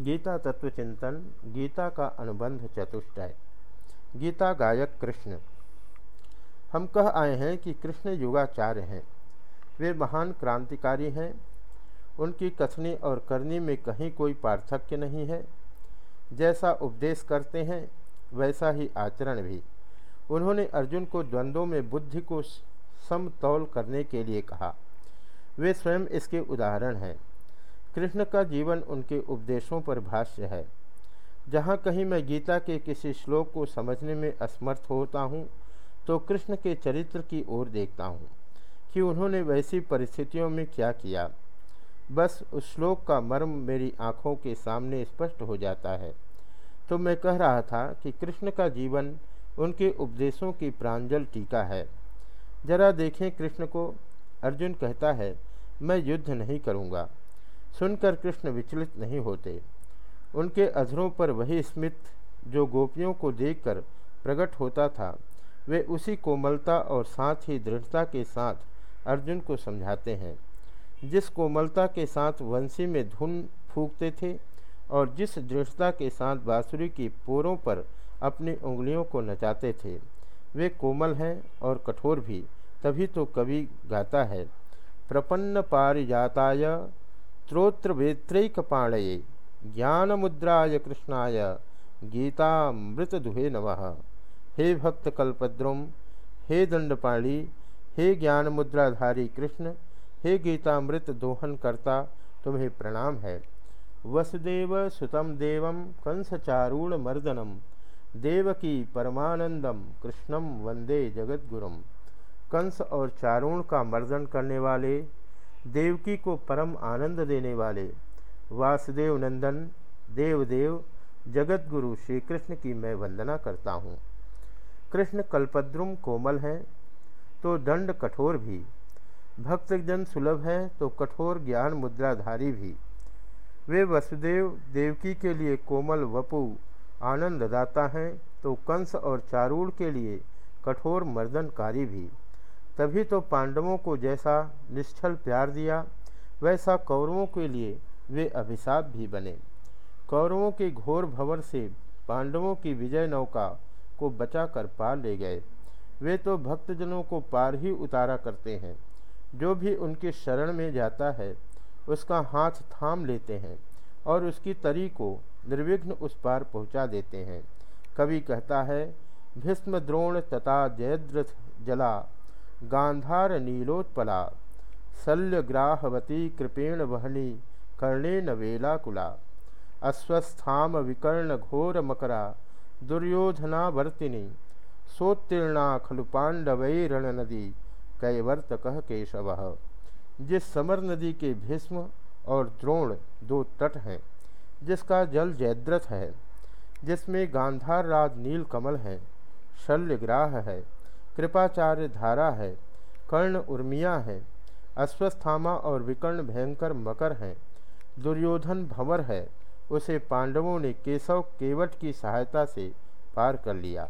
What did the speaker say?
गीता तत्व चिंतन, गीता का अनुबंध चतुष्टय गीता गायक कृष्ण। हम कह आए हैं कि कृष्ण युगाचार्य हैं। वे महान क्रांतिकारी हैं। उनकी कथनी और करनी में कहीं कोई पार्थक्य नहीं है। जैसा उपदेश करते हैं, वैसा ही आचरण भी। उन्होंने अर्जुन को द्वंद्वों में बुद्धि को समतौल करने के लिए कहा। वे स्वयं इसके उदाहरण हैं। कृष्ण का जीवन उनके उपदेशों पर भाष्य है। जहाँ कहीं मैं गीता के किसी श्लोक को समझने में असमर्थ होता हूँ तो कृष्ण के चरित्र की ओर देखता हूँ कि उन्होंने वैसी परिस्थितियों में क्या किया। बस उस श्लोक का मर्म मेरी आँखों के सामने स्पष्ट हो जाता है। तो मैं कह रहा था कि कृष्ण का जीवन उनके उपदेशों की प्रांजल टीका है। जरा देखें कृष्ण को। अर्जुन कहता है, मैं युद्ध नहीं करूँगा। सुनकर कृष्ण विचलित नहीं होते। उनके अधरों पर वही स्मित जो गोपियों को देखकर प्रकट होता था, वे उसी कोमलता और साथ ही दृढ़ता के साथ अर्जुन को समझाते हैं। जिस कोमलता के साथ वंशी में धुन फूकते थे और जिस दृढ़ता के साथ बाँसुरी की पोरों पर अपनी उंगलियों को नचाते थे, वे कोमल हैं और कठोर भी, तभी तो कवि गाता है, प्रपन्न पारिजाताय स्त्रोत्रवेत्रैकपाणये ज्ञानमुद्राय कृष्णाय गीतामृतदुहे नमः। हे भक्तकल्पद्रुम हे दंडपाणी, हे ज्ञान मुद्राधारी कृष्ण, हे गीतामृत दोहन करता, तुम्हें प्रणाम है। वसुदेव सुतम देवम कंसचारूण मर्दनम देवकी परमानंदम, कृष्णम वंदे जगद्गुरुम। कंस और चारूण का मर्दन करने वाले देवकी को परम आनंद देने वाले। वासुदेव नंदन, देवदेव जगत गुरु श्री कृष्ण की मैं वंदना करता हूँ। कृष्ण कल्पद्रुम कोमल हैं तो दंड कठोर भी। भक्तजन सुलभ है तो कठोर ज्ञान मुद्राधारी भी। वे वसुदेव, देवकी के लिए कोमल वपु, आनंददाता हैं तो कंस और चारूढ़ के लिए कठोर मर्दनकारी भी। तभी तो पांडवों को जैसा निश्चल प्यार दिया, वैसा कौरवों के लिए वे अभिशाप भी बने। कौरवों के घोर भवर से पांडवों की विजय नौका को बचाकर पार ले गए। वे तो भक्तजनों को पार ही उतारा करते हैं। जो भी उनके शरण में जाता है, उसका हाथ थाम लेते हैं और उसकी तरी को निर्विघ्न उस पार पहुँचा देते हैं। कवि कहता है, भीष्म द्रोण तथा जयद्रथ जला गांधार नीलोत्पला, शल्यग्राहवती कृपेण वहनी, कर्णेन वेलाकुला अस्वस्थाम विकर्ण घोर मकरा, दुर्योधनावर्तिनी, सोत्तीर्णा खलु पांडवैरण नदी, कैवर्त कह केशव। जिस समर नदी के भीष्म और द्रोण दो तट हैं, जिसका जल जयद्रथ है, जिसमें गांधार राज नील कमल है, शल्यग्राह है कृपाचार्य धारा है, कर्ण उर्मिया है, अश्वस्थामा और विकर्ण भयंकर मकर हैं, दुर्योधन भंवर है, उसे पांडवों ने केशव केवट की सहायता से पार कर लिया।